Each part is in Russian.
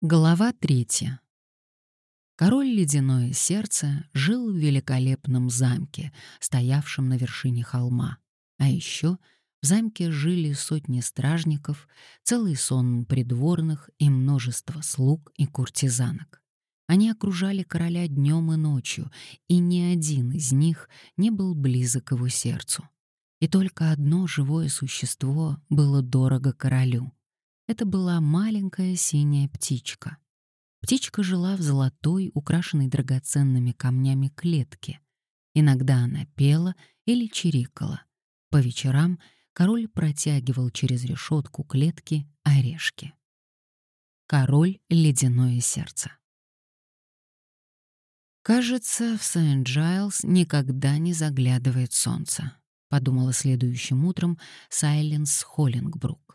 Глава третья. Король Ледяное Сердце жил в великолепном замке, стоявшем на вершине холма. А еще в замке жили сотни стражников, целый сон придворных и множество слуг и куртизанок. Они окружали короля днем и ночью, и ни один из них не был близок к его сердцу. И только одно живое существо было дорого королю — это была маленькая синяя птичка. Птичка жила в золотой, украшенной драгоценными камнями клетке. Иногда она пела или чирикала. По вечерам король протягивал через решетку клетки орешки. Король — ледяное сердце. «Кажется, в Сент-Джайлз никогда не заглядывает солнце», — подумала следующим утром Сайленс Холлингбрук.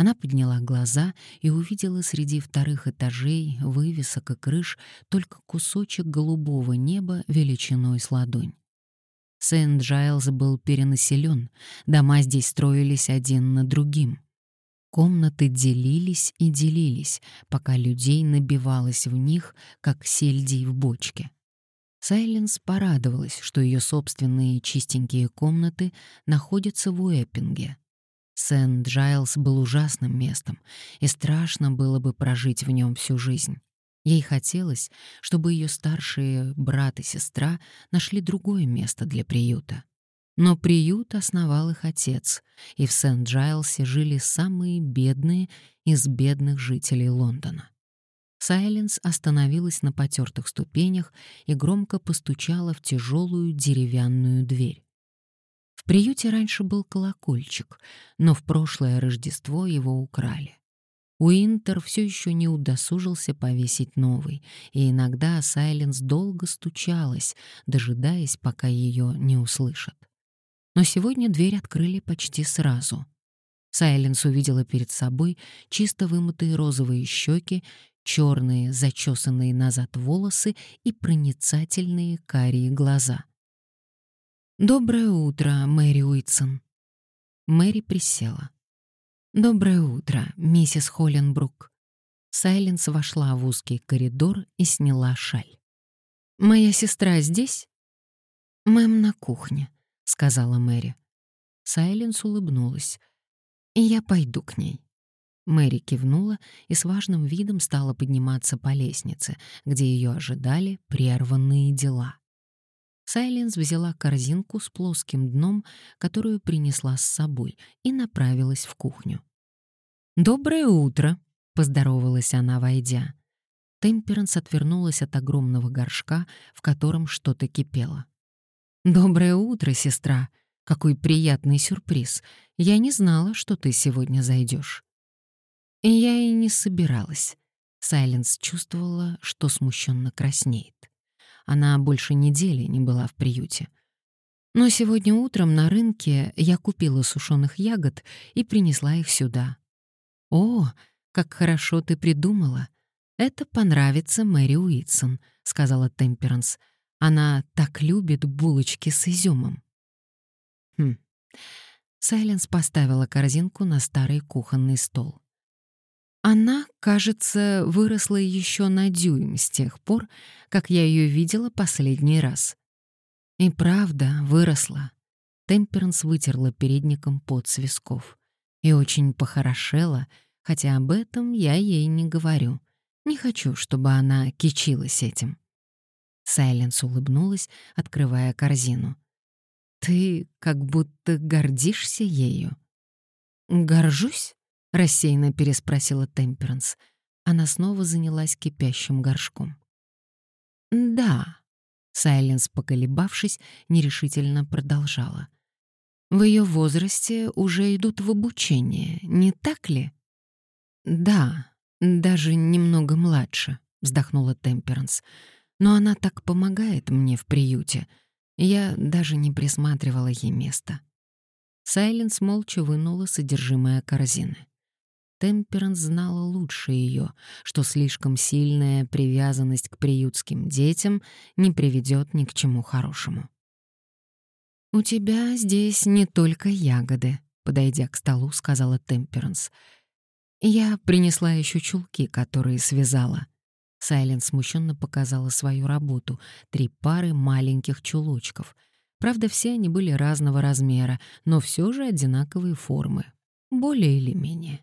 Она подняла глаза и увидела среди вторых этажей, вывесок и крыш только кусочек голубого неба величиной с ладонь. Сент-Джайлз был перенаселен, дома здесь строились один на другим. Комнаты делились и делились, пока людей набивалось в них, как сельдей в бочке. Сайленс порадовалась, что ее собственные чистенькие комнаты находятся в Уэппинге, Сент-Джайлс был ужасным местом, и страшно было бы прожить в нем всю жизнь. Ей хотелось, чтобы ее старшие брат и сестра нашли другое место для приюта. Но приют основал их отец, и в Сент-Джайлсе жили самые бедные из бедных жителей Лондона. Сайленс остановилась на потертых ступенях и громко постучала в тяжелую деревянную дверь. В приюте раньше был колокольчик, но в прошлое Рождество его украли. Уинтер все еще не удосужился повесить новый, и иногда Сайленс долго стучалась, дожидаясь, пока ее не услышат. Но сегодня дверь открыли почти сразу. Сайленс увидела перед собой чисто вымытые розовые щеки, черные, зачесанные назад волосы и проницательные карие глаза — «Доброе утро, Мэри Уитсон». Мэри присела. «Доброе утро, миссис Холленбрук». Сайленс вошла в узкий коридор и сняла шаль. «Моя сестра здесь?» «Мэм на кухне», — сказала Мэри. Сайленс улыбнулась. «Я пойду к ней». Мэри кивнула и с важным видом стала подниматься по лестнице, где ее ожидали прерванные дела. Сайленс взяла корзинку с плоским дном, которую принесла с собой, и направилась в кухню. «Доброе утро!» — поздоровалась она, войдя. Темперанс отвернулась от огромного горшка, в котором что-то кипело. «Доброе утро, сестра! Какой приятный сюрприз! Я не знала, что ты сегодня зайдешь. Я и не собиралась. Сайленс чувствовала, что смущенно краснеет. Она больше недели не была в приюте. Но сегодня утром на рынке я купила сушеных ягод и принесла их сюда. «О, как хорошо ты придумала! Это понравится Мэри Уитсон», — сказала Темперанс. «Она так любит булочки с изюмом». Хм. Сайленс поставила корзинку на старый кухонный стол. Она, кажется, выросла еще на дюйм с тех пор, как я ее видела последний раз. И правда, выросла. Темперанс вытерла передником под с висков. И очень похорошела, хотя об этом я ей не говорю. Не хочу, чтобы она кичилась этим. Сайленс улыбнулась, открывая корзину. «Ты как будто гордишься ею». «Горжусь?» — рассеянно переспросила Темперанс. Она снова занялась кипящим горшком. «Да», — Сайленс, поколебавшись, нерешительно продолжала. «В ее возрасте уже идут в обучение, не так ли?» «Да, даже немного младше», — вздохнула Темперанс. «Но она так помогает мне в приюте. Я даже не присматривала ей место». Сайленс молча вынула содержимое корзины. Темперанс знала лучше ее, что слишком сильная привязанность к приютским детям не приведет ни к чему хорошему. «У тебя здесь не только ягоды», — подойдя к столу, сказала Темперанс. Я принесла еще чулки, которые связала. Сайлен смущенно показала свою работу — три пары маленьких чулочков. Правда, все они были разного размера, но все же одинаковые формы. Более или менее.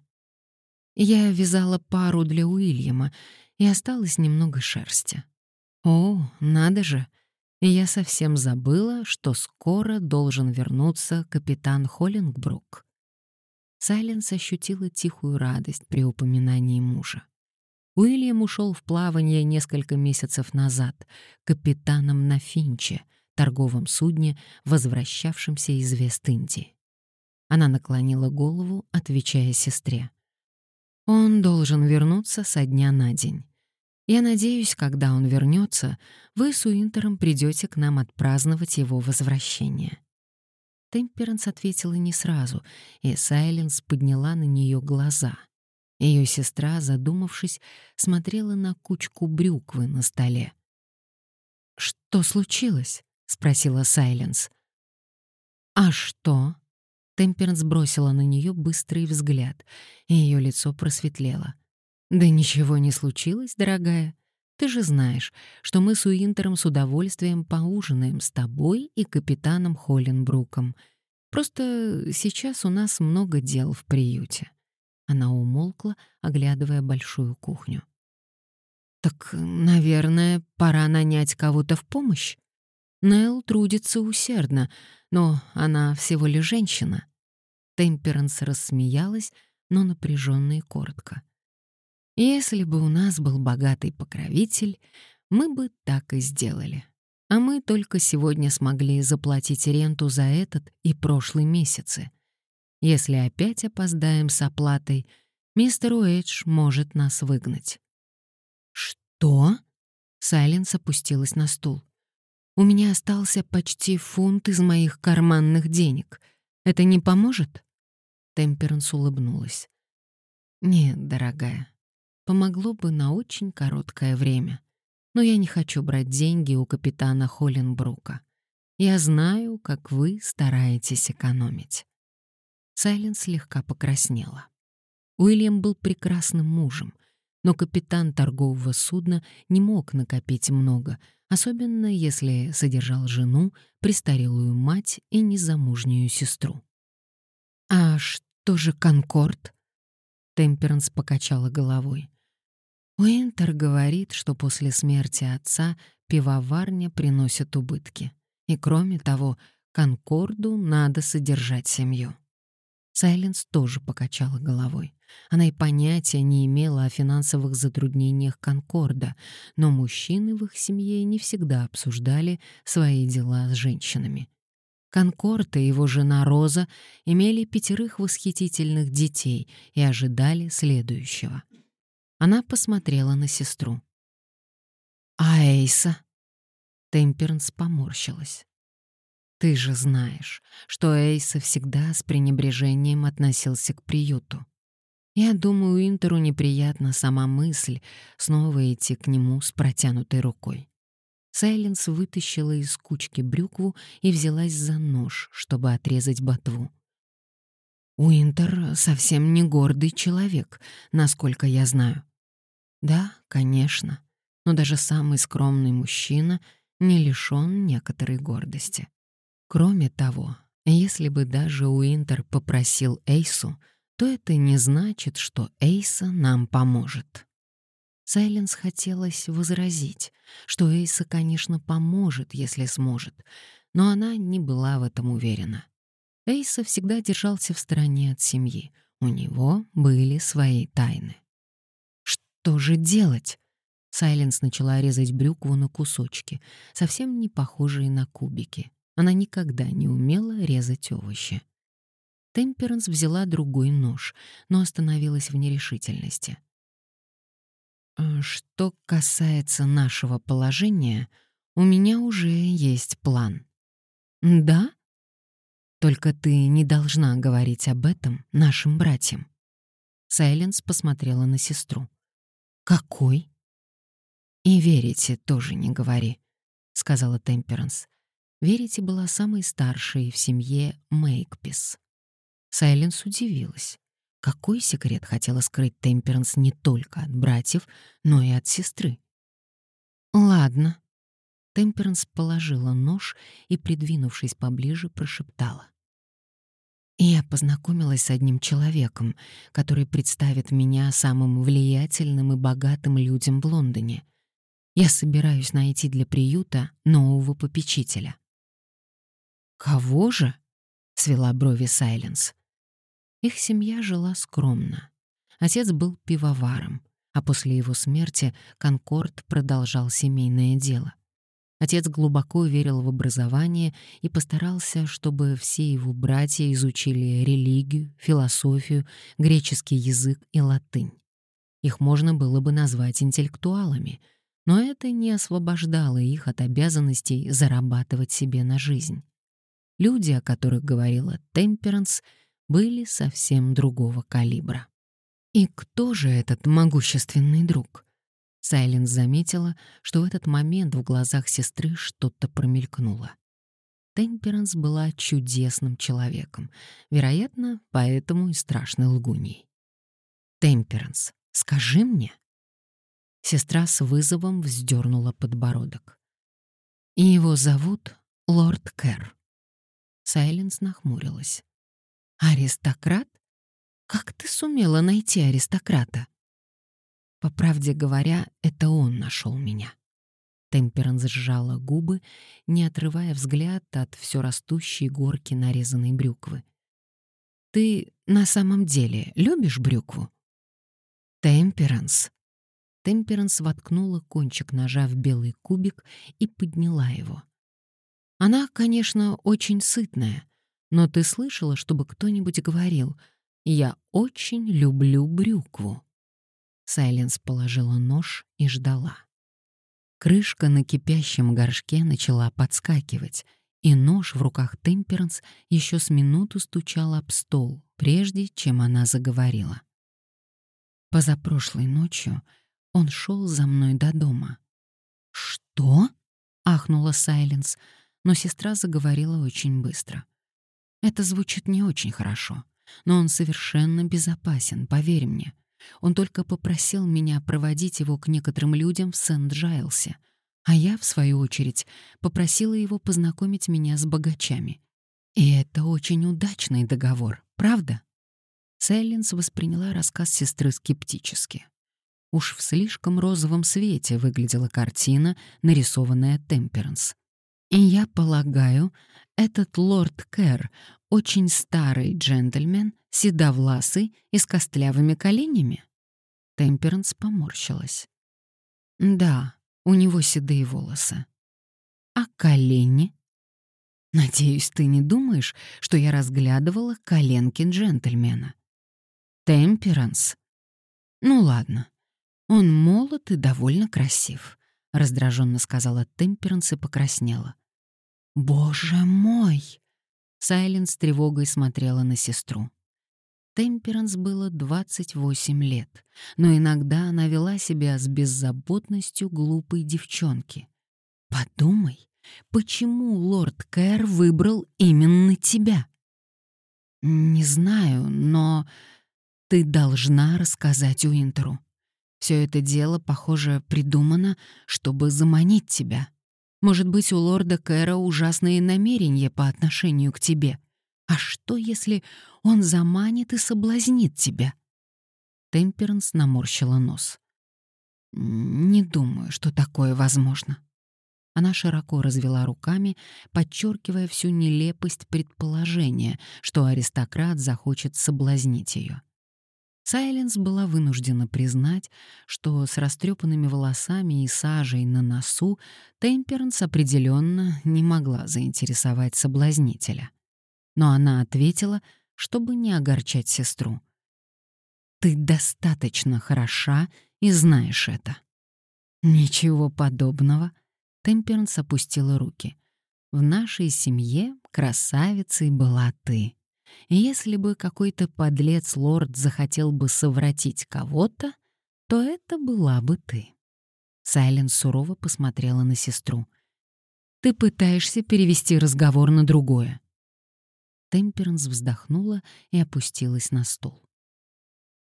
Я вязала пару для Уильяма, и осталось немного шерсти. О, надо же! Я совсем забыла, что скоро должен вернуться капитан Холлингбрук. Сайленс ощутила тихую радость при упоминании мужа. Уильям ушел в плавание несколько месяцев назад, капитаном на Финче, торговом судне, возвращавшемся из Вест-Индии. Она наклонила голову, отвечая сестре. «Он должен вернуться со дня на день. Я надеюсь, когда он вернется, вы с Уинтером придете к нам отпраздновать его возвращение. Темперанс ответила не сразу, и Сайленс подняла на нее глаза. Ее сестра, задумавшись, смотрела на кучку брюквы на столе. «Что случилось?» — спросила Сайленс. «А что?» Темперанс бросила на нее быстрый взгляд, и ее лицо просветлело. «Да ничего не случилось, дорогая. Ты же знаешь, что мы с Уинтером с удовольствием поужинаем с тобой и капитаном Холленбруком. Просто сейчас у нас много дел в приюте». Она умолкла, оглядывая большую кухню. «Так, наверное, пора нанять кого-то в помощь? Нелл трудится усердно, но она всего лишь женщина». Темперанс рассмеялась, но напряженно и коротко. Если бы у нас был богатый покровитель, мы бы так и сделали. А мы только сегодня смогли заплатить ренту за этот и прошлый месяцы. Если опять опоздаем с оплатой, мистер Уэйдж может нас выгнать. «Что?» — Сайленс опустилась на стул. «У меня остался почти фунт из моих карманных денег. Это не поможет?» Темперанс улыбнулась. «Нет, дорогая, помогло бы на очень короткое время. Но я не хочу брать деньги у капитана Холленбрука. Я знаю, как вы стараетесь экономить». Сайлен слегка покраснела. Уильям был прекрасным мужем, но капитан торгового судна не мог накопить много, особенно если содержал жену, престарелую мать и незамужнюю сестру. «А что же Конкорд?» Темперанс покачала головой. Уинтер говорит, что после смерти отца пивоварня приносит убытки. И кроме того, Конкорду надо содержать семью. Сайленс тоже покачала головой. Она и понятия не имела о финансовых затруднениях Конкорда, но мужчины в их семье не всегда обсуждали свои дела с женщинами. Конкорд и его жена Роза имели пятерых восхитительных детей и ожидали следующего — она посмотрела на сестру. «А Эйса?» Темперанс поморщилась. «Ты же знаешь, что Эйса всегда с пренебрежением относился к приюту. Я думаю, Интеру неприятна сама мысль снова идти к нему с протянутой рукой». Сайленс вытащила из кучки брюкву и взялась за нож, чтобы отрезать ботву. Уинтер совсем не гордый человек, насколько я знаю. Да, конечно, но даже самый скромный мужчина не лишён некоторой гордости. Кроме того, если бы даже Уинтер попросил Эйсу, то это не значит, что Эйса нам поможет. Сайленс хотелось возразить, что Эйса, конечно, поможет, если сможет, но она не была в этом уверена. Эйса всегда держался в стороне от семьи. У него были свои тайны. Что же делать? Сайленс начала резать брюкву на кусочки, совсем не похожие на кубики. Она никогда не умела резать овощи. Темперанс взяла другой нож, но остановилась в нерешительности. «Э, «Что касается нашего положения, у меня уже есть план». «Да?» Только ты не должна говорить об этом нашим братьям. Сайленс посмотрела на сестру. Какой? И верите тоже не говори, сказала Темперанс. Верите была самой старшей в семье Мейкпис. Сайленс удивилась. какой секрет хотела скрыть Темперанс не только от братьев, но и от сестры? «Ладно». Темперанс положила нож и, придвинувшись поближе, прошептала. Я познакомилась с одним человеком, который представит меня самым влиятельным и богатым людям в Лондоне. Я собираюсь найти для приюта нового попечителя. «Кого же?» — свела брови Сайленс. Их семья жила скромно. Отец был пивоваром, а после его смерти Конкорд продолжал семейное дело. Отец глубоко верил в образование и постарался, чтобы все его братья изучили религию, философию, греческий язык и латынь. Их можно было бы назвать интеллектуалами, но это не освобождало их от обязанностей зарабатывать себе на жизнь. Люди, о которых говорила Темперанс, были совсем другого калибра. И кто же этот могущественный друг? Сайленс заметила, что в этот момент в глазах сестры что-то промелькнуло. Темперанс была чудесным человеком, вероятно, поэтому и страшной лгуней. «Темперанс, скажи мне». Сестра с вызовом вздернула подбородок. «И его зовут Лорд Кэр». Сайленс нахмурилась. «Аристократ? Как ты сумела найти аристократа?» По правде говоря, это он нашел меня. Темперанс сжала губы, не отрывая взгляд от все растущей горки нарезанной брюквы. «Ты на самом деле любишь брюкву?» «Темперанс». Темперанс воткнула кончик ножа в белый кубик и подняла его. «Она, конечно, очень сытная, но ты слышала, чтобы кто-нибудь говорил, «Я очень люблю брюкву». Сайленс положила нож и ждала. Крышка на кипящем горшке начала подскакивать, и нож в руках Темперанс еще с минуту стучал об стол, прежде чем она заговорила. Позапрошлой ночью он шел за мной до дома. «Что?» — ахнула Сайленс, но сестра заговорила очень быстро. «Это звучит не очень хорошо, но он совершенно безопасен, поверь мне. Он только попросил меня проводить его к некоторым людям в Сент-Джайлсе, а я, в свою очередь, попросила его познакомить меня с богачами. И это очень удачный договор, правда? Селлинс восприняла рассказ сестры скептически. Уж в слишком розовом свете выглядела картина, нарисованная Темперанс. И я полагаю, этот лорд Кэр очень старый джентльмен, седовласый и с костлявыми коленями? Темперанс поморщилась. Да, у него седые волосы. А колени? Надеюсь, ты не думаешь, что я разглядывала коленки джентльмена. Темперанс. Ну ладно. Он молод и довольно красив, раздраженно сказала Темперанс и покраснела. Боже мой! Сайлен с тревогой смотрела на сестру. Темперанс было 28 лет, но иногда она вела себя с беззаботностью глупой девчонки. «Подумай, почему лорд Кэр выбрал именно тебя?» «Не знаю, но ты должна рассказать Уинтеру. Все это дело, похоже, придумано, чтобы заманить тебя. Может быть, у лорда Кэра ужасные намерения по отношению к тебе. А что, если он заманит и соблазнит тебя?» Темперанс наморщила нос. «Не думаю, что такое возможно». Она широко развела руками, подчеркивая всю нелепость предположения, что аристократ захочет соблазнить ее. Сайленс была вынуждена признать, что с растрепанными волосами и сажей на носу Темперанс определенно не могла заинтересовать соблазнителя. Но она ответила, чтобы не огорчать сестру. «Ты достаточно хороша и знаешь это». «Ничего подобного», — Темперанс опустила руки. «В нашей семье красавицей была ты». Если бы какой-то подлец-лорд захотел бы совратить кого-то, то это была бы ты. Сайлен сурово посмотрела на сестру. «Ты пытаешься перевести разговор на другое». Темперанс вздохнула и опустилась на стол.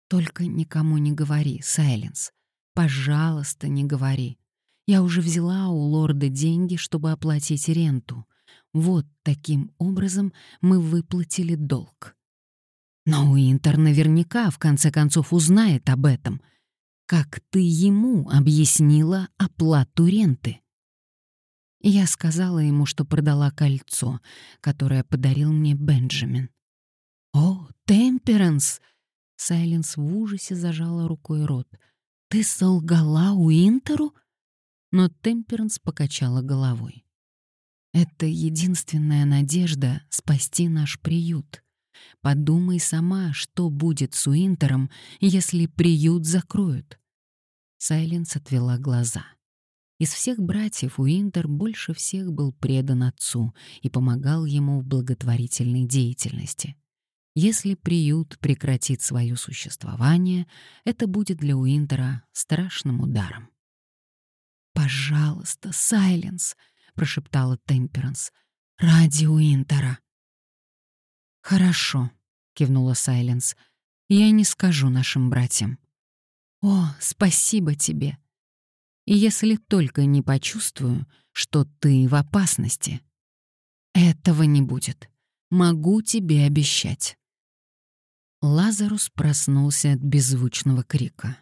Только никому не говори, Сайленс. Пожалуйста, не говори. Я уже взяла у лорда деньги, чтобы оплатить ренту. Вот таким образом мы выплатили долг. Но Уинтер наверняка в конце концов узнает об этом. Как ты ему объяснила оплату ренты? Я сказала ему, что продала кольцо, которое подарил мне Бенджамин. «О, Темперанс!» Сайленс в ужасе зажала рукой рот. «Ты солгала Уинтеру?» Но Темперанс покачала головой. «Это единственная надежда спасти наш приют. Подумай сама, что будет с Уинтером, если приют закроют». Сайленс отвела глаза. Из всех братьев Уинтер больше всех был предан отцу и помогал ему в благотворительной деятельности. Если приют прекратит свое существование, это будет для Уинтера страшным ударом. «Пожалуйста, Сайленс!» — прошептала Темперанс. «Ради Уинтера!» «Хорошо», — кивнула Сайленс. «Я не скажу нашим братьям». «О, спасибо тебе!» и если только не почувствую, что ты в опасности. Этого не будет. Могу тебе обещать. Лазарус проснулся от беззвучного крика.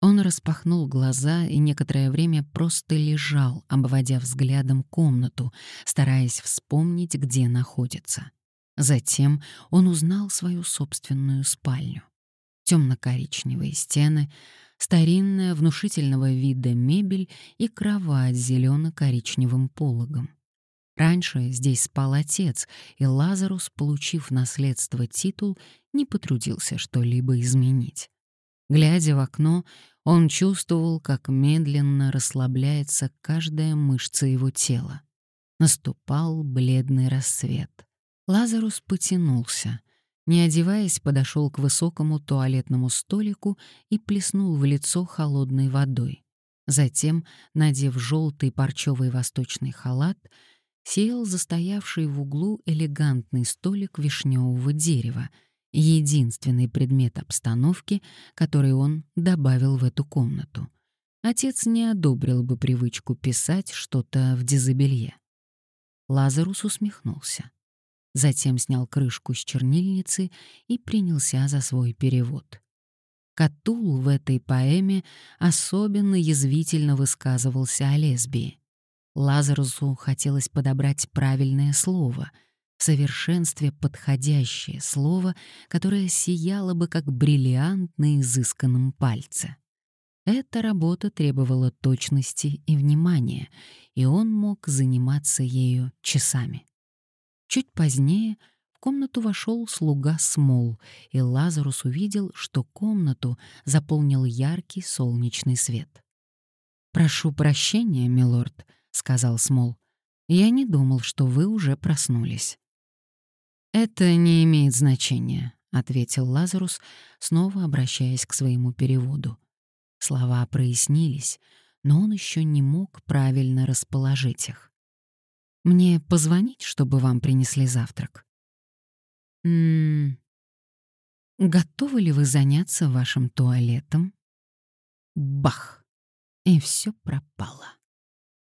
Он распахнул глаза и некоторое время просто лежал, обводя взглядом комнату, стараясь вспомнить, где находится. Затем он узнал свою собственную спальню. Темно-коричневые стены, старинная внушительного вида мебель и кровать с зелено-коричневым пологом. Раньше здесь спал отец, и Лазарус, получив наследство титул, не потрудился что-либо изменить. Глядя в окно, он чувствовал, как медленно расслабляется каждая мышца его тела. Наступал бледный рассвет. Лазарус потянулся, не одеваясь, подошел к высокому туалетному столику и плеснул в лицо холодной водой. Затем, надев желтый парчевый восточный халат, сел застоявший в углу элегантный столик вишневого дерева, единственный предмет обстановки, который он добавил в эту комнату. Отец не одобрил бы привычку писать что-то в дизобелье. Лазарус усмехнулся затем снял крышку с чернильницы и принялся за свой перевод. Катул в этой поэме особенно язвительно высказывался о лесбии. Лазарусу хотелось подобрать правильное слово, в совершенстве подходящее слово, которое сияло бы как бриллиант на изысканном пальце. Эта работа требовала точности и внимания, и он мог заниматься ею часами. Чуть позднее в комнату вошел слуга Смол, и Лазарус увидел, что комнату заполнил яркий солнечный свет. «Прошу прощения, милорд», — сказал Смол. «Я не думал, что вы уже проснулись». «Это не имеет значения», — ответил Лазарус, снова обращаясь к своему переводу. Слова прояснились, но он еще не мог правильно расположить их. Мне позвонить, чтобы вам принесли завтрак? М -м Готовы ли вы заняться вашим туалетом? Бах! И все пропало.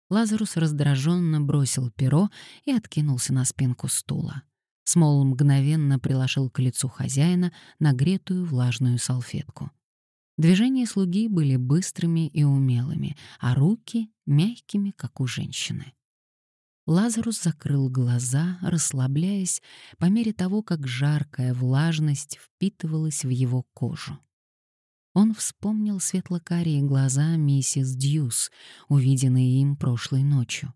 Лазарус раздраженно бросил перо и откинулся на спинку стула. Смол мгновенно приложил к лицу хозяина нагретую влажную салфетку. Движения слуги были быстрыми и умелыми, а руки — мягкими, как у женщины. Лазарус закрыл глаза, расслабляясь по мере того, как жаркая влажность впитывалась в его кожу. Он вспомнил светло-карие глаза миссис Дьюс, увиденные им прошлой ночью.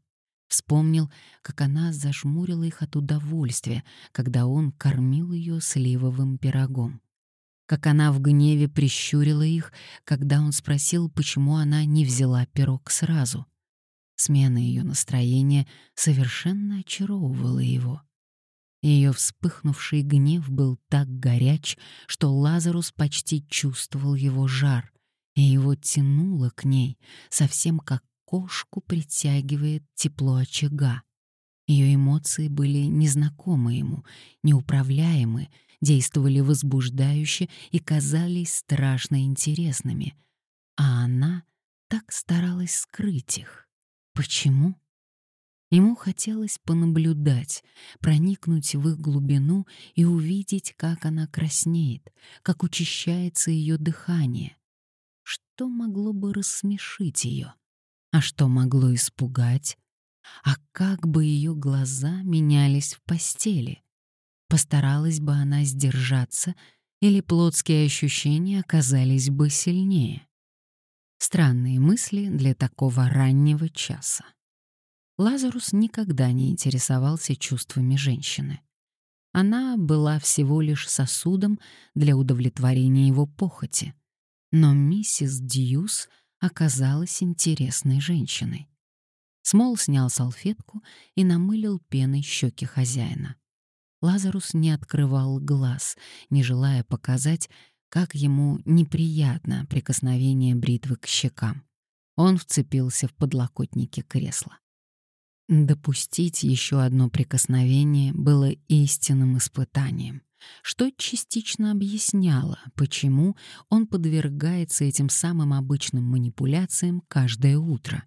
Вспомнил, как она зажмурила их от удовольствия, когда он кормил ее сливовым пирогом. Как она в гневе прищурила их, когда он спросил, почему она не взяла пирог сразу — Смена ее настроения совершенно очаровывала его. Ее вспыхнувший гнев был так горяч, что Лазарус почти чувствовал его жар, и его тянуло к ней, совсем как кошку притягивает тепло очага. Ее эмоции были незнакомы ему, неуправляемы, действовали возбуждающе и казались страшно интересными, а она так старалась скрыть их. Почему? Ему хотелось понаблюдать, проникнуть в их глубину и увидеть, как она краснеет, как учащается ее дыхание. Что могло бы рассмешить ее? А что могло испугать? А как бы ее глаза менялись в постели? Постаралась бы она сдержаться, или плотские ощущения оказались бы сильнее? Странные мысли для такого раннего часа. Лазарус никогда не интересовался чувствами женщины. Она была всего лишь сосудом для удовлетворения его похоти. Но миссис Дьюс оказалась интересной женщиной. Смол снял салфетку и намылил пеной щеки хозяина. Лазарус не открывал глаз, не желая показать, как ему неприятно прикосновение бритвы к щекам. Он вцепился в подлокотники кресла. Допустить еще одно прикосновение было истинным испытанием, что частично объясняло, почему он подвергается этим самым обычным манипуляциям каждое утро.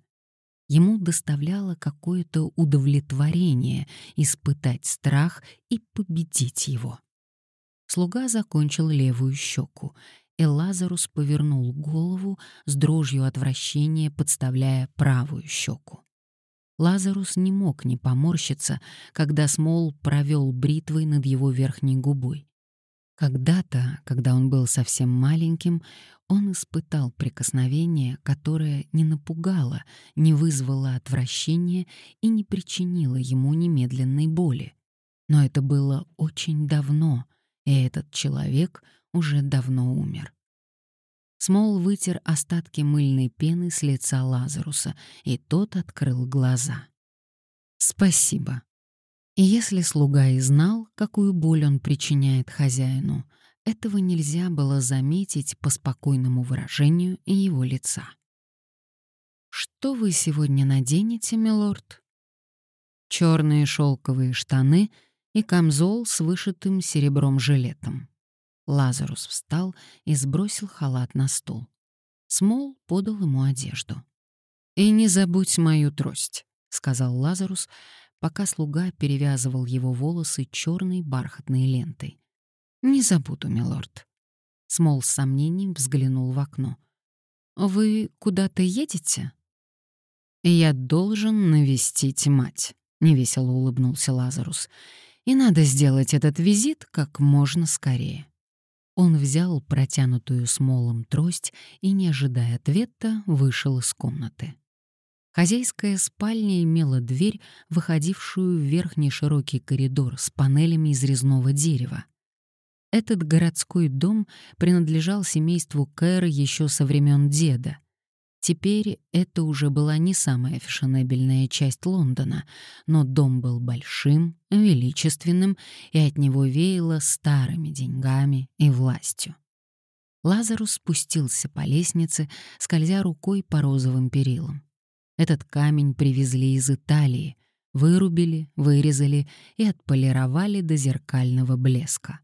Ему доставляло какое-то удовлетворение испытать страх и победить его. Слуга закончил левую щеку, и Лазарус повернул голову с дрожью отвращения, подставляя правую щеку. Лазарус не мог не поморщиться, когда Смол провел бритвой над его верхней губой. Когда-то, когда он был совсем маленьким, он испытал прикосновение, которое не напугало, не вызвало отвращения и не причинило ему немедленной боли. Но это было очень давно, и этот человек уже давно умер. Смол вытер остатки мыльной пены с лица Лазаруса, и тот открыл глаза. «Спасибо». И если слуга и знал, какую боль он причиняет хозяину, этого нельзя было заметить по спокойному выражению его лица. «Что вы сегодня наденете, милорд?» Черные шелковые штаны и камзол с вышитым серебром жилетом. Лазарус встал и сбросил халат на стол. Смол подал ему одежду. «И не забудь мою трость», — сказал Лазарус, пока слуга перевязывал его волосы черной бархатной лентой. «Не забуду, милорд». Смол с сомнением взглянул в окно. «Вы куда-то едете?» «Я должен навестить мать», — невесело улыбнулся Лазарус. «И надо сделать этот визит как можно скорее». Он взял протянутую смолом трость и, не ожидая ответа, вышел из комнаты. Хозяйская спальня имела дверь, выходившую в верхний широкий коридор с панелями из резного дерева. Этот городской дом принадлежал семейству Кэр еще со времен деда — Теперь это уже была не самая фешенебельная часть Лондона, но дом был большим, величественным, и от него веяло старыми деньгами и властью. Лазарус спустился по лестнице, скользя рукой по розовым перилам. Этот камень привезли из Италии, вырубили, вырезали и отполировали до зеркального блеска.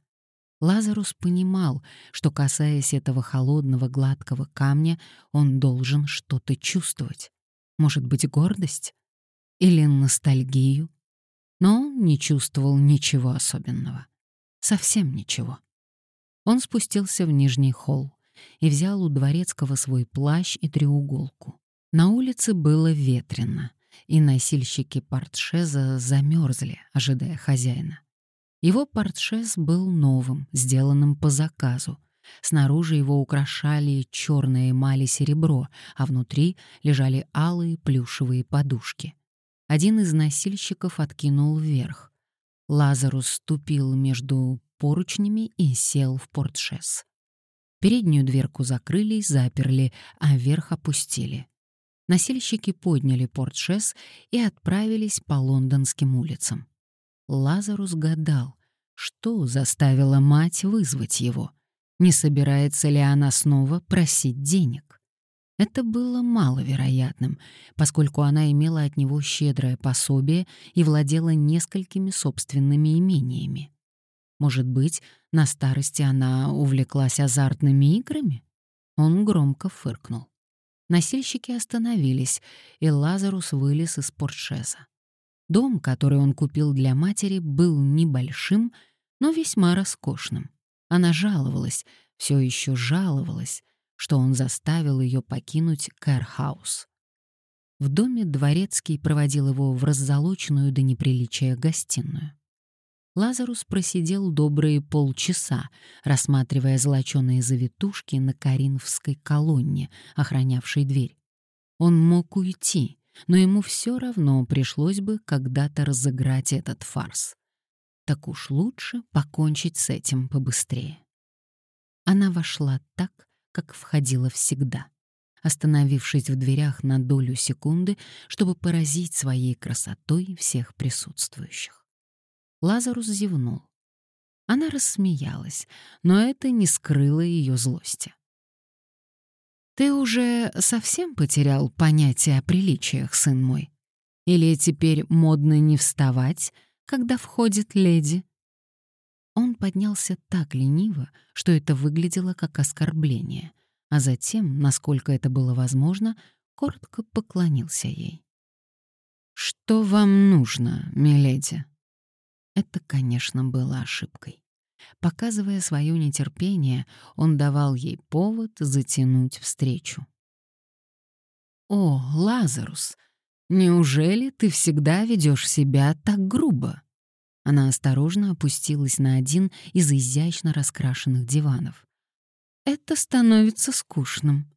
Лазарус понимал, что, касаясь этого холодного гладкого камня, он должен что-то чувствовать. Может быть, гордость? Или ностальгию? Но он не чувствовал ничего особенного. Совсем ничего. Он спустился в нижний холл и взял у дворецкого свой плащ и треуголку. На улице было ветрено, и носильщики портшеза замерзли, ожидая хозяина. Его портшес был новым, сделанным по заказу. Снаружи его украшали черная эмаль и серебро, а внутри лежали алые плюшевые подушки. Один из носильщиков откинул вверх. Лазарус ступил между поручнями и сел в портшес. Переднюю дверку закрыли и заперли, а верх опустили. Носильщики подняли портшес и отправились по лондонским улицам. Лазарус гадал, что заставило мать вызвать его. Не собирается ли она снова просить денег? Это было маловероятным, поскольку она имела от него щедрое пособие и владела несколькими собственными имениями. Может быть, на старости она увлеклась азартными играми? Он громко фыркнул. Носильщики остановились, и Лазарус вылез из портшеза. Дом, который он купил для матери, был небольшим, но весьма роскошным. Она жаловалась, все еще жаловалась, что он заставил ее покинуть Кэрхаус. В доме дворецкий проводил его в раззолоченную до неприличия гостиную. Лазарус просидел добрые полчаса, рассматривая золоченые завитушки на Каринфской колонне, охранявшей дверь. Он мог уйти, но ему все равно пришлось бы когда-то разыграть этот фарс. Так уж лучше покончить с этим побыстрее. Она вошла так, как входила всегда, остановившись в дверях на долю секунды, чтобы поразить своей красотой всех присутствующих. Лазарус зевнул. Она рассмеялась, но это не скрыло ее злости. «Ты уже совсем потерял понятие о приличиях, сын мой? Или теперь модно не вставать, когда входит леди?» Он поднялся так лениво, что это выглядело как оскорбление, а затем, насколько это было возможно, коротко поклонился ей. «Что вам нужно, миледи?» Это, конечно, было ошибкой. Показывая свое нетерпение, он давал ей повод затянуть встречу. «О, Лазарус, неужели ты всегда ведешь себя так грубо?» Она осторожно опустилась на один из изящно раскрашенных диванов. «Это становится скучным.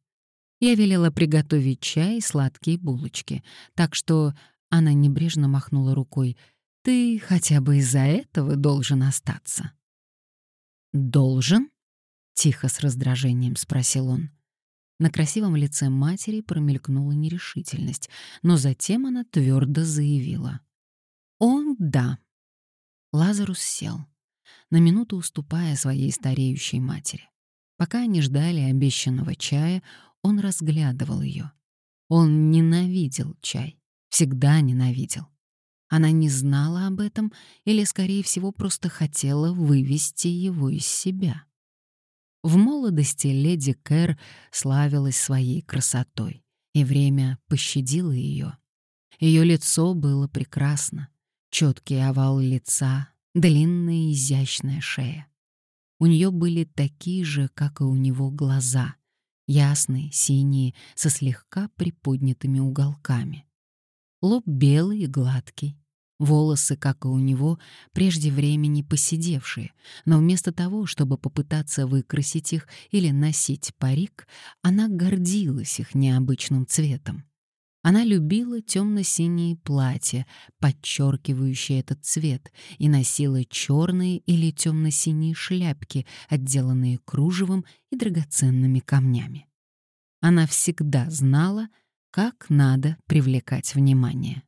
Я велела приготовить чай и сладкие булочки, так что...» Она небрежно махнула рукой. «Ты хотя бы из-за этого должен остаться». «Должен?» — тихо с раздражением спросил он. На красивом лице матери промелькнула нерешительность, но затем она твердо заявила. «О, да, Лазарус сел, на минуту уступая своей стареющей матери. Пока они ждали обещанного чая, он разглядывал ее. Он ненавидел чай, всегда ненавидел. Она не знала об этом или, скорее всего, просто хотела вывести его из себя. В молодости леди Кэр славилась своей красотой, и время пощадило ее. Ее лицо было прекрасно, Четкий овал лица, длинная изящная шея. У нее были такие же, как и у него, глаза, ясные, синие, со слегка приподнятыми уголками. Лоб белый и гладкий, волосы, как и у него, прежде времени поседевшие, но вместо того, чтобы попытаться выкрасить их или носить парик, она гордилась их необычным цветом. Она любила темно-синие платья, подчеркивающие этот цвет, и носила черные или темно-синие шляпки, отделанные кружевом и драгоценными камнями. Она всегда знала, как надо привлекать внимание.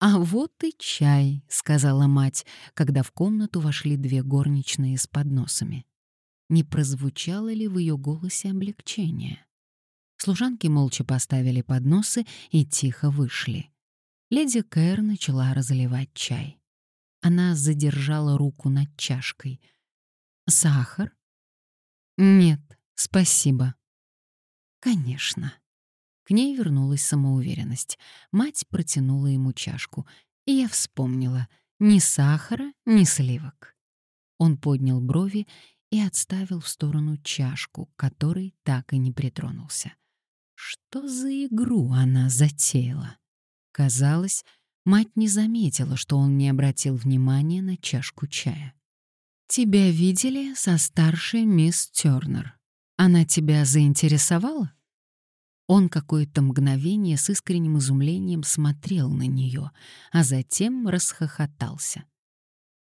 «А вот и чай», — сказала мать, когда в комнату вошли две горничные с подносами. Не прозвучало ли в ее голосе облегчение? Служанки молча поставили подносы и тихо вышли. Леди Кэр начала разливать чай. Она задержала руку над чашкой. «Сахар?» «Нет, спасибо». «Конечно». К ней вернулась самоуверенность. Мать протянула ему чашку, и я вспомнила. Ни сахара, ни сливок. Он поднял брови и отставил в сторону чашку, к которой так и не притронулся. Что за игру она затеяла? Казалось, мать не заметила, что он не обратил внимания на чашку чая. «Тебя видели со старшей мисс Тёрнер. Она тебя заинтересовала?» Он какое-то мгновение с искренним изумлением смотрел на нее, а затем расхохотался.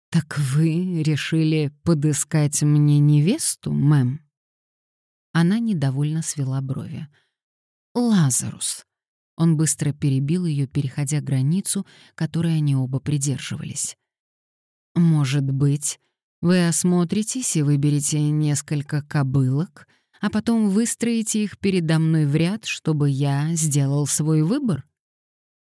«Так вы решили подыскать мне невесту, мэм?» Она недовольно свела брови. Лазарус. Он быстро перебил ее, переходя границу, которой они оба придерживались. Может быть, вы осмотритесь и выберете несколько кобылок, а потом выстроите их передо мной в ряд, чтобы я сделал свой выбор?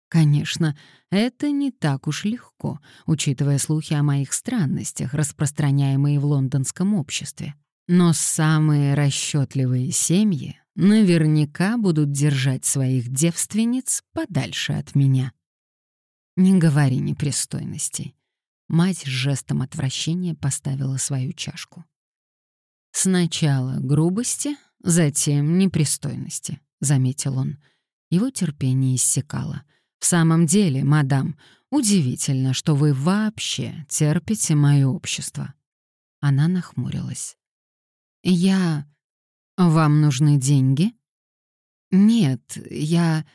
Конечно, это не так уж легко, учитывая слухи о моих странностях, распространяемые в лондонском обществе. Но самые расчетливые семьи наверняка будут держать своих девственниц подальше от меня. Не говори непристойностей. Мать с жестом отвращения поставила свою чашку. «Сначала грубости, затем непристойности», — заметил он. Его терпение иссякало. «В самом деле, мадам, удивительно, что вы вообще терпите мое общество». Она нахмурилась. «Я... Вам нужны деньги?» «Нет, я...»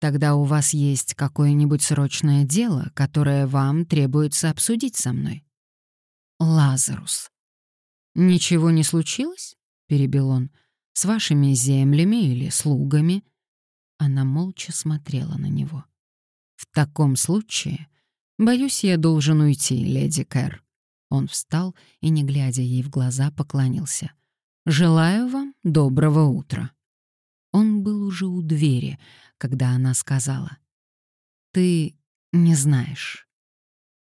«Тогда у вас есть какое-нибудь срочное дело, которое вам требуется обсудить со мной?» «Лазарус». «Ничего не случилось?» — перебил он. «С вашими землями или слугами?» Она молча смотрела на него. «В таком случае, боюсь, я должен уйти, леди Кэр». Он встал и, не глядя ей в глаза, поклонился. «Желаю вам доброго утра». Он был уже у двери, когда она сказала. «Ты не знаешь.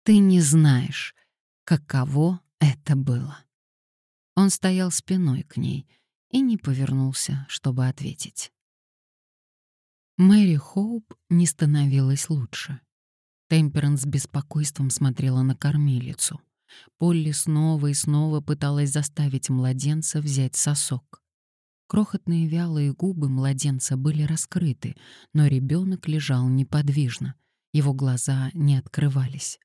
Ты не знаешь, каково это было». Он стоял спиной к ней и не повернулся, чтобы ответить. Мэри Хоуп не становилась лучше. Темперанс с беспокойством смотрела на кормилицу. Полли снова и снова пыталась заставить младенца взять сосок. Крохотные вялые губы младенца были раскрыты, но ребенок лежал неподвижно, его глаза не открывались.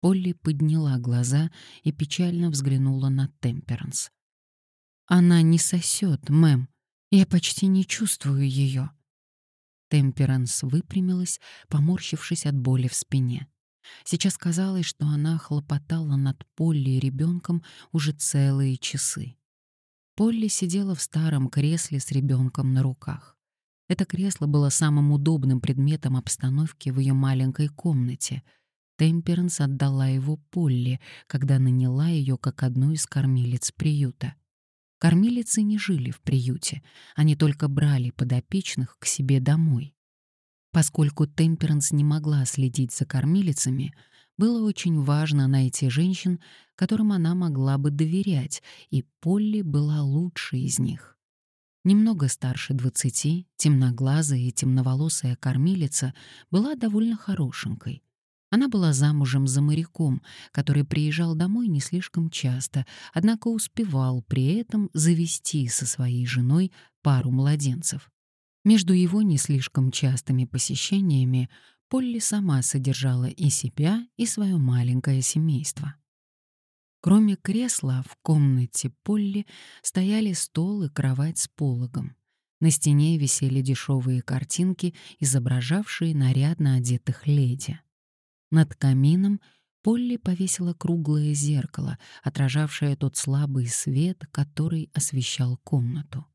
Полли подняла глаза и печально взглянула на Темперанс. «Она не сосет, мэм. Я почти не чувствую ее». Темперанс выпрямилась, поморщившись от боли в спине. Сейчас казалось, что она хлопотала над Полли и ребенком уже целые часы. Полли сидела в старом кресле с ребенком на руках. Это кресло было самым удобным предметом обстановки в ее маленькой комнате. Темперанс отдала его Полли, когда наняла ее как одну из кормилиц приюта. Кормилицы не жили в приюте, они только брали подопечных к себе домой. Поскольку Темперанс не могла следить за кормилицами, было очень важно найти женщин, которым она могла бы доверять, и Полли была лучшей из них. Немного старше двадцати, темноглазая и темноволосая кормилица была довольно хорошенькой. Она была замужем за моряком, который приезжал домой не слишком часто, однако успевал при этом завести со своей женой пару младенцев. Между его не слишком частыми посещениями Полли сама содержала и себя, и свое маленькое семейство. Кроме кресла в комнате Полли стояли стол и кровать с пологом. На стене висели дешевые картинки, изображавшие нарядно одетых леди. Над камином Полли повесила круглое зеркало, отражавшее тот слабый свет, который освещал комнату.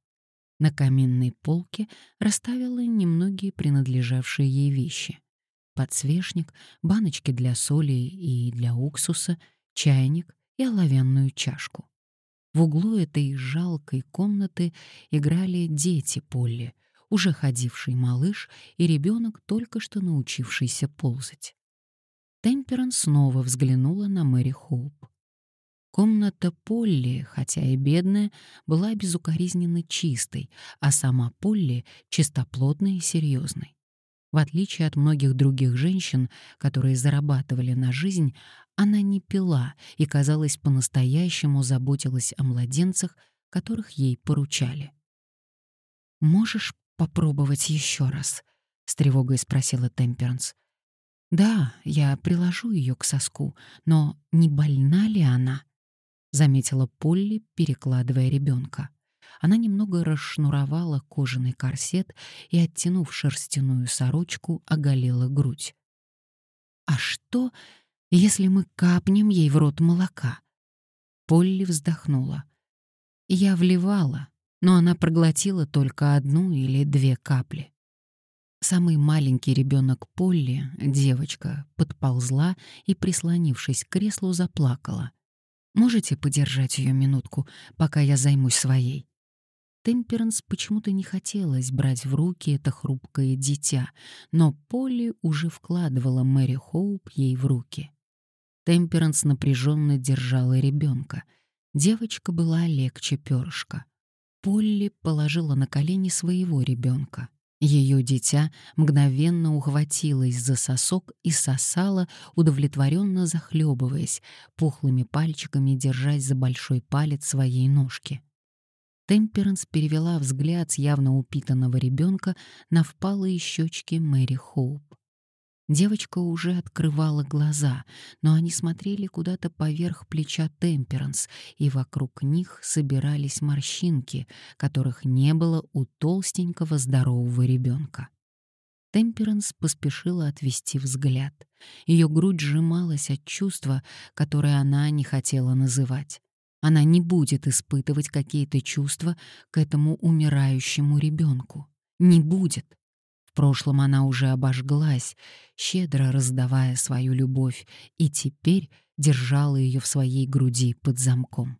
На каминной полке расставила немногие принадлежавшие ей вещи. Подсвечник, баночки для соли и для уксуса, чайник и оловянную чашку. В углу этой жалкой комнаты играли дети Полли, уже ходивший малыш и ребенок, только что научившийся ползать. Темперан снова взглянула на Мэри Хоуп. Комната Полли, хотя и бедная, была безукоризненно чистой, а сама Полли — чистоплотной и серьезной. В отличие от многих других женщин, которые зарабатывали на жизнь, она не пила и, казалось, по-настоящему заботилась о младенцах, которых ей поручали. «Можешь попробовать еще раз?» — с тревогой спросила Темперанс. «Да, я приложу ее к соску, но не больна ли она?» заметила Полли, перекладывая ребенка. Она немного расшнуровала кожаный корсет и, оттянув шерстяную сорочку, оголила грудь. «А что, если мы капнем ей в рот молока?» Полли вздохнула. «Я вливала, но она проглотила только одну или две капли». Самый маленький ребенок Полли, девочка, подползла и, прислонившись к креслу, заплакала. Можете подержать ее минутку, пока я займусь своей?» Темперанс почему-то не хотелось брать в руки это хрупкое дитя, но Полли уже вкладывала Мэри Хоуп ей в руки. Темперанс напряженно держала ребенка. Девочка была легче перышка. Полли положила на колени своего ребенка. Ее дитя мгновенно ухватилось за сосок и сосало, удовлетворенно захлебываясь, пухлыми пальчиками держась за большой палец своей ножки. Темперанс перевела взгляд с явно упитанного ребенка на впалые щечки Мэри Хоуп. Девочка уже открывала глаза, но они смотрели куда-то поверх плеча Темперанс, и вокруг них собирались морщинки, которых не было у толстенького здорового ребенка. Темперанс поспешила отвести взгляд. Ее грудь сжималась от чувства, которое она не хотела называть. Она не будет испытывать какие-то чувства к этому умирающему ребенку. Не будет. Прошлом она уже обожглась, щедро раздавая свою любовь, и теперь держала ее в своей груди под замком.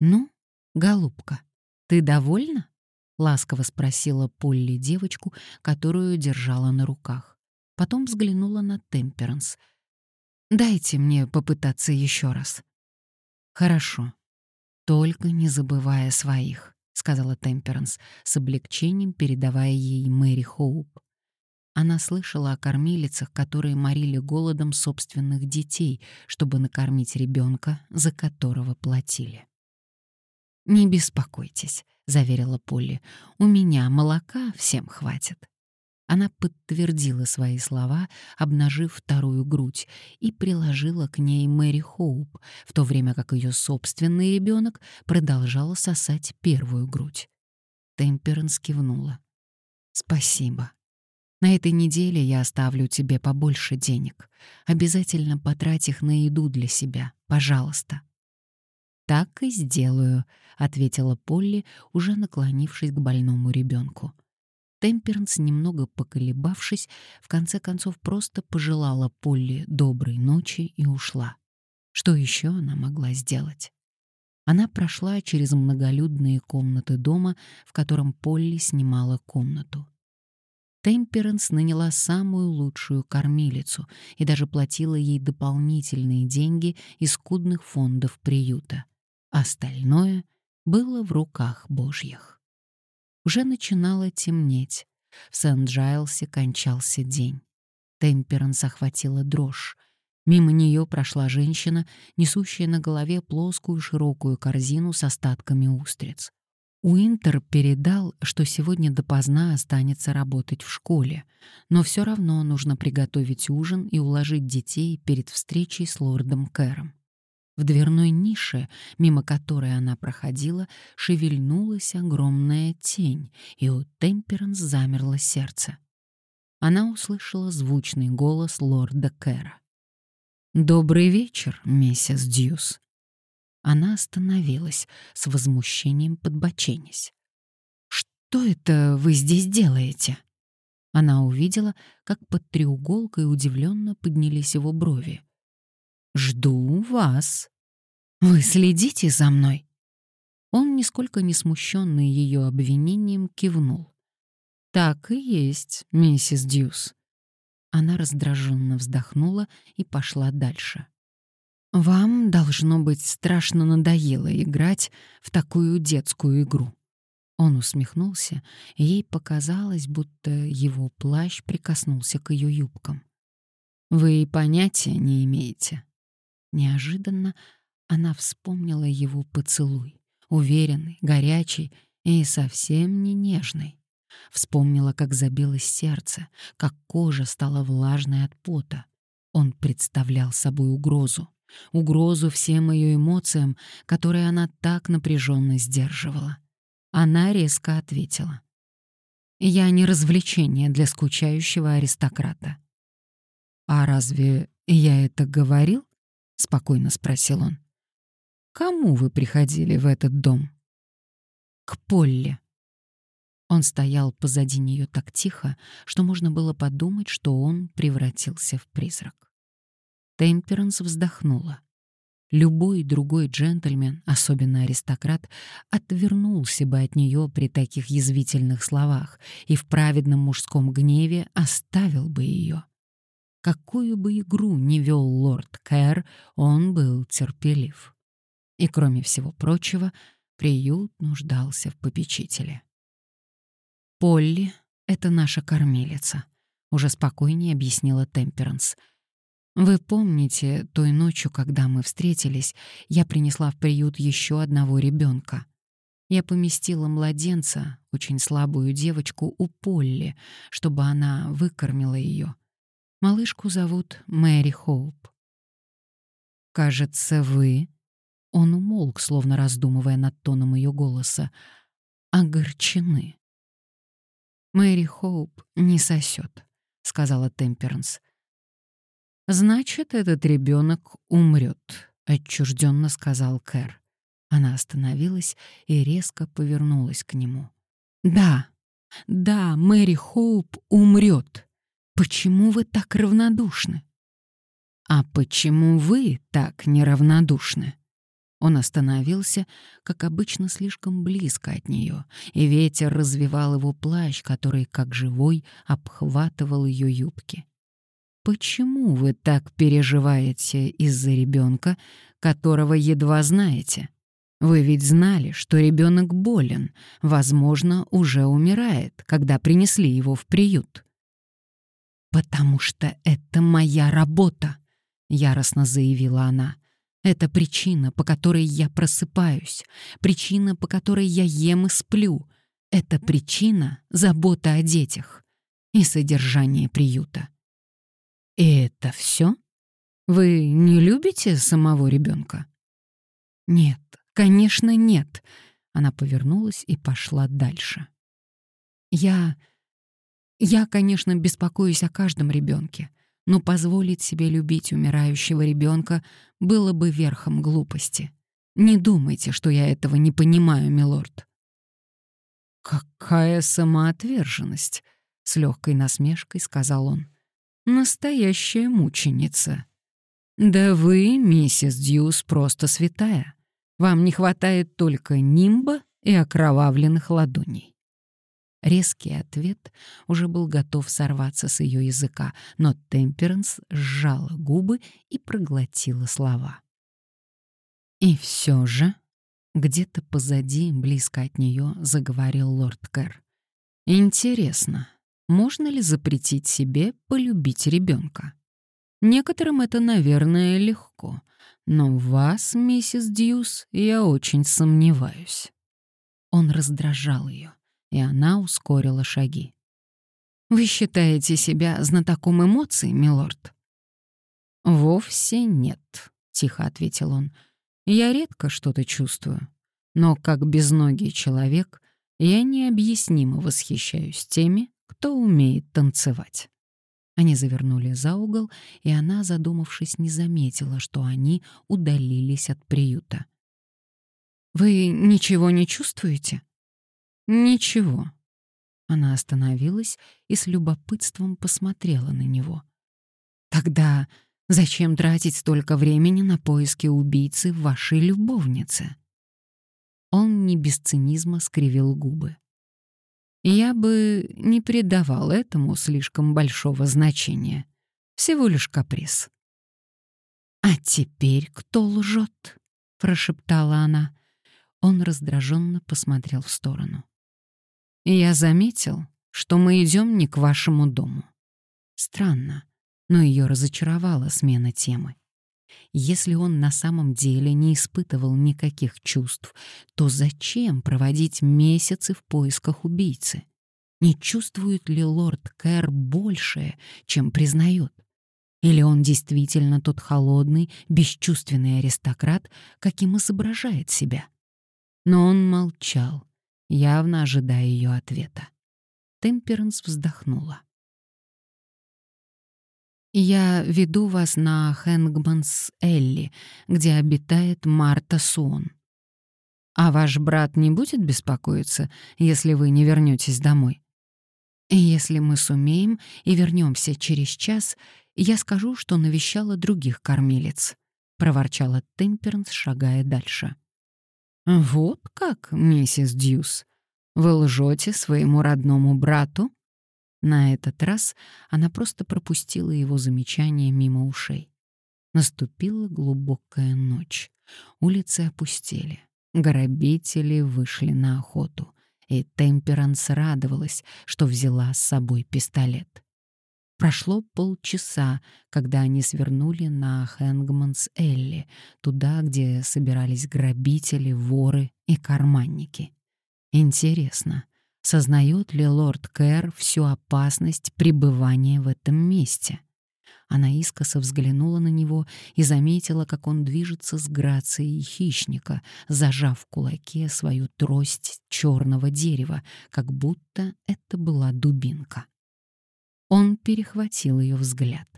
«Ну, голубка, ты довольна?» — ласково спросила Полли девочку, которую держала на руках. Потом взглянула на Темперанс. «Дайте мне попытаться еще раз». «Хорошо. Только не забывая своих», — сказала Темперанс, с облегчением передавая ей Мэри Хоуп. Она слышала о кормилицах, которые морили голодом собственных детей, чтобы накормить ребенка, за которого платили. «Не беспокойтесь», — заверила Полли, — «у меня молока всем хватит». Она подтвердила свои слова, обнажив вторую грудь, и приложила к ней Мэри Хоуп, в то время как ее собственный ребенок продолжал сосать первую грудь. Темперанс кивнула. «Спасибо. На этой неделе я оставлю тебе побольше денег. Обязательно потрать их на еду для себя, пожалуйста». «Так и сделаю», — ответила Полли, уже наклонившись к больному ребенку. Темперанс, немного поколебавшись, в конце концов просто пожелала Полли доброй ночи и ушла. Что еще она могла сделать? Она прошла через многолюдные комнаты дома, в котором Полли снимала комнату. Темперанс наняла самую лучшую кормилицу и даже платила ей дополнительные деньги из скудных фондов приюта. Остальное было в руках Божьих. Уже начинало темнеть. В Сент-Джайлсе кончался день. Темперанс охватила дрожь. Мимо нее прошла женщина, несущая на голове плоскую широкую корзину с остатками устриц. Уинтер передал, что сегодня допоздна останется работать в школе, но все равно нужно приготовить ужин и уложить детей перед встречей с лордом Кэром. В дверной нише, мимо которой она проходила, шевельнулась огромная тень, и у Темперанс замерло сердце. Она услышала звучный голос лорда Кэра. «Добрый вечер, миссис Дьюс». Она остановилась, с возмущением подбоченясь. «Что это вы здесь делаете?» Она увидела, как под треуголкой удивленно поднялись его брови. «Жду вас. Вы следите за мной?» Он, нисколько не смущенный ее обвинением, кивнул. «Так и есть, миссис Дьюс». Она раздраженно вздохнула и пошла дальше. «Вам, должно быть, страшно надоело играть в такую детскую игру». Он усмехнулся, и ей показалось, будто его плащ прикоснулся к ее юбкам. «Вы понятия не имеете, Неожиданно она вспомнила его поцелуй, уверенный, горячий и совсем не нежный. Вспомнила, как забилось сердце, как кожа стала влажной от пота. Он представлял собой угрозу, угрозу всем ее эмоциям, которые она так напряженно сдерживала. Она резко ответила. «Я не развлечение для скучающего аристократа». «А разве я это говорил?» — спокойно спросил он. «Кому вы приходили в этот дом?» «К Полле». Он стоял позади нее так тихо, что можно было подумать, что он превратился в призрак. Темперанс вздохнула. Любой другой джентльмен, особенно аристократ, отвернулся бы от нее при таких язвительных словах и в праведном мужском гневе оставил бы ее. Какую бы игру ни вел лорд Кэр, он был терпелив. И, кроме всего прочего, приют нуждался в попечителе. «Полли — это наша кормилица», — уже спокойнее объяснила Темперанс — вы помните, той ночью, когда мы встретились, я принесла в приют еще одного ребенка. Я поместила младенца, очень слабую девочку, у Полли, чтобы она выкормила ее. Малышку зовут Мэри Хоуп. «Кажется, вы...» Он умолк, словно раздумывая над тоном ее голоса. «Огорчены». «Мэри Хоуп не сосет», — сказала Темперанс. Значит, этот ребенок умрет, отчужденно сказал Кэр. Она остановилась и резко повернулась к нему. Да, да, Мэри Хоуп умрет. Почему вы так равнодушны? А почему вы так неравнодушны? Он остановился, как обычно, слишком близко от нее, и ветер развивал его плащ, который, как живой, обхватывал ее юбки. Почему вы так переживаете из-за ребенка, которого едва знаете? Вы ведь знали, что ребенок болен, возможно, уже умирает, когда принесли его в приют. «Потому что это моя работа», — яростно заявила она. «Это причина, по которой я просыпаюсь, причина, по которой я ем и сплю. Это причина — забота о детях и содержание приюта. И это все? Вы не любите самого ребенка? Нет, конечно, нет. Она повернулась и пошла дальше. Я... Я, конечно, беспокоюсь о каждом ребенке, но позволить себе любить умирающего ребенка было бы верхом глупости. Не думайте, что я этого не понимаю, милорд. Какая самоотверженность, с легкой насмешкой сказал он. Настоящая мученица. Да вы, миссис Дьюс, просто святая. Вам не хватает только нимба и окровавленных ладоней. Резкий ответ уже был готов сорваться с ее языка, но Темперанс сжала губы и проглотила слова. И все же, где-то позади, близко от нее, заговорил лорд Кэр. Интересно, можно ли запретить себе полюбить ребенка? Некоторым это, наверное, легко, но в вас, миссис Дьюс, я очень сомневаюсь. Он раздражал ее, и она ускорила шаги. «Вы считаете себя знатоком эмоций, милорд?» «Вовсе нет», — тихо ответил он. «Я редко что-то чувствую, но как безногий человек я необъяснимо восхищаюсь теми, кто умеет танцевать. Они завернули за угол, и она, задумавшись, не заметила, что они удалились от приюта. «Вы ничего не чувствуете?» «Ничего». Она остановилась и с любопытством посмотрела на него. «Тогда зачем тратить столько времени на поиски убийцы вашей любовницы?» Он не без цинизма скривил губы я бы не придавал этому слишком большого значения. Всего лишь каприз. «А теперь кто лжет?» — прошептала она. Он раздраженно посмотрел в сторону. «Я заметил, что мы идем не к вашему дому». Странно, но ее разочаровала смена темы. Если он на самом деле не испытывал никаких чувств, то зачем проводить месяцы в поисках убийцы? Не чувствует ли лорд Кэр большее, чем признает? Или он действительно тот холодный, бесчувственный аристократ, каким изображает себя? Но он молчал, явно ожидая ее ответа. Темперанс вздохнула. Я веду вас на Хэнгманс Элли, где обитает Марта Суон. А ваш брат не будет беспокоиться, если вы не вернетесь домой? Если мы сумеем и вернемся через час, я скажу, что навещала других кормилец. — проворчала Темперанс, шагая дальше. «Вот как, миссис Дьюс, вы лжете своему родному брату?» На этот раз она просто пропустила его замечание мимо ушей. Наступила глубокая ночь. Улицы опустели. Грабители вышли на охоту, и Темперанс радовалась, что взяла с собой пистолет. Прошло полчаса, когда они свернули на Хэнгманс Элли, туда, где собирались грабители, воры и карманники. Интересно, сознает ли лорд Кэр всю опасность пребывания в этом месте? Она искоса взглянула на него и заметила, как он движется с грацией хищника, зажав в кулаке свою трость черного дерева, как будто это была дубинка. Он перехватил ее взгляд.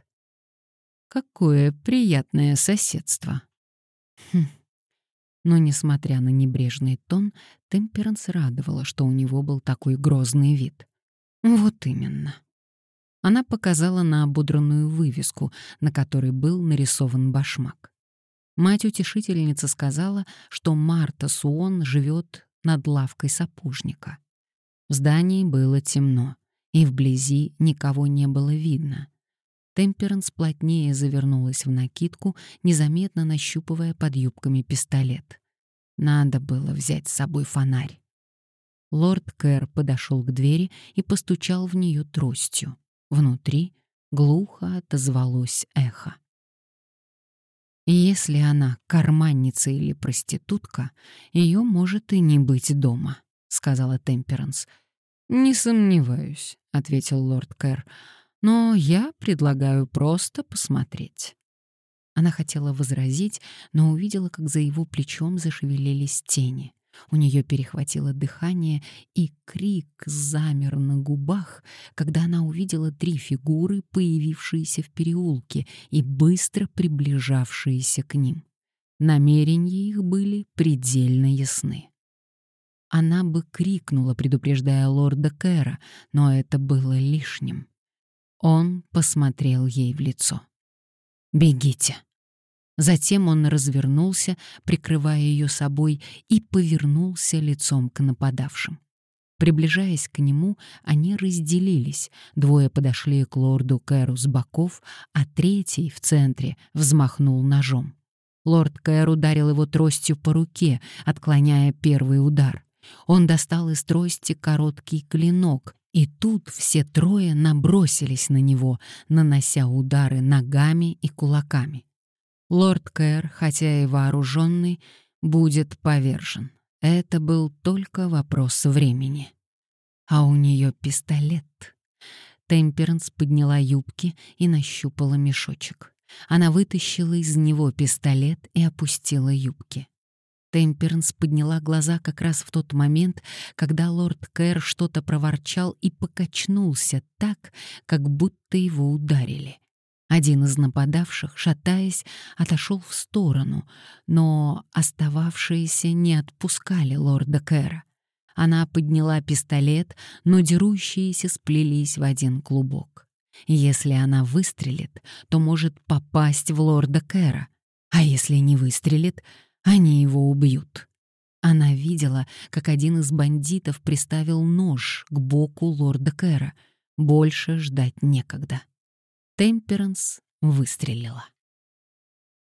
Какое приятное соседство. Хм. Но, несмотря на небрежный тон, Темперанс радовала, что у него был такой грозный вид. Вот именно. Она показала на ободранную вывеску, на которой был нарисован башмак. Мать-утешительница сказала, что Марта Суон живет над лавкой сапожника. В здании было темно и вблизи никого не было видно. Темперанс плотнее завернулась в накидку, незаметно нащупывая под юбками пистолет. Надо было взять с собой фонарь. Лорд Кэр подошел к двери и постучал в нее тростью. Внутри глухо отозвалось эхо. Если она карманница или проститутка, ее может и не быть дома, сказала Темперанс. «Не сомневаюсь», — ответил лорд Кэр, — «но я предлагаю просто посмотреть». Она хотела возразить, но увидела, как за его плечом зашевелились тени. У нее перехватило дыхание, и крик замер на губах, когда она увидела три фигуры, появившиеся в переулке и быстро приближавшиеся к ним. Намерения их были предельно ясны. Она бы крикнула, предупреждая лорда Кэра, но это было лишним. Он посмотрел ей в лицо. «Бегите!» Затем он развернулся, прикрывая ее собой, и повернулся лицом к нападавшим. Приближаясь к нему, они разделились. Двое подошли к лорду Кэру с боков, а третий в центре взмахнул ножом. Лорд Кэр ударил его тростью по руке, отклоняя первый удар. Он достал из трости короткий клинок, и тут все трое набросились на него, нанося удары ногами и кулаками. Лорд Кэр, хотя и вооруженный, будет повержен. Это был только вопрос времени. А у нее пистолет. Темперанс подняла юбки и нащупала мешочек. Она вытащила из него пистолет и опустила юбки. Темперанс подняла глаза как раз в тот момент, когда лорд Кэр что-то проворчал и покачнулся так, как будто его ударили. Один из нападавших, шатаясь, отошел в сторону, но остававшиеся не отпускали лорда Кэра. Она подняла пистолет, но дерущиеся сплелись в один клубок. Если она выстрелит, то может попасть в лорда Кэра, а если не выстрелит — они его убьют. Она видела, как один из бандитов приставил нож к боку лорда Кэра. Больше ждать некогда. Темперанс выстрелила.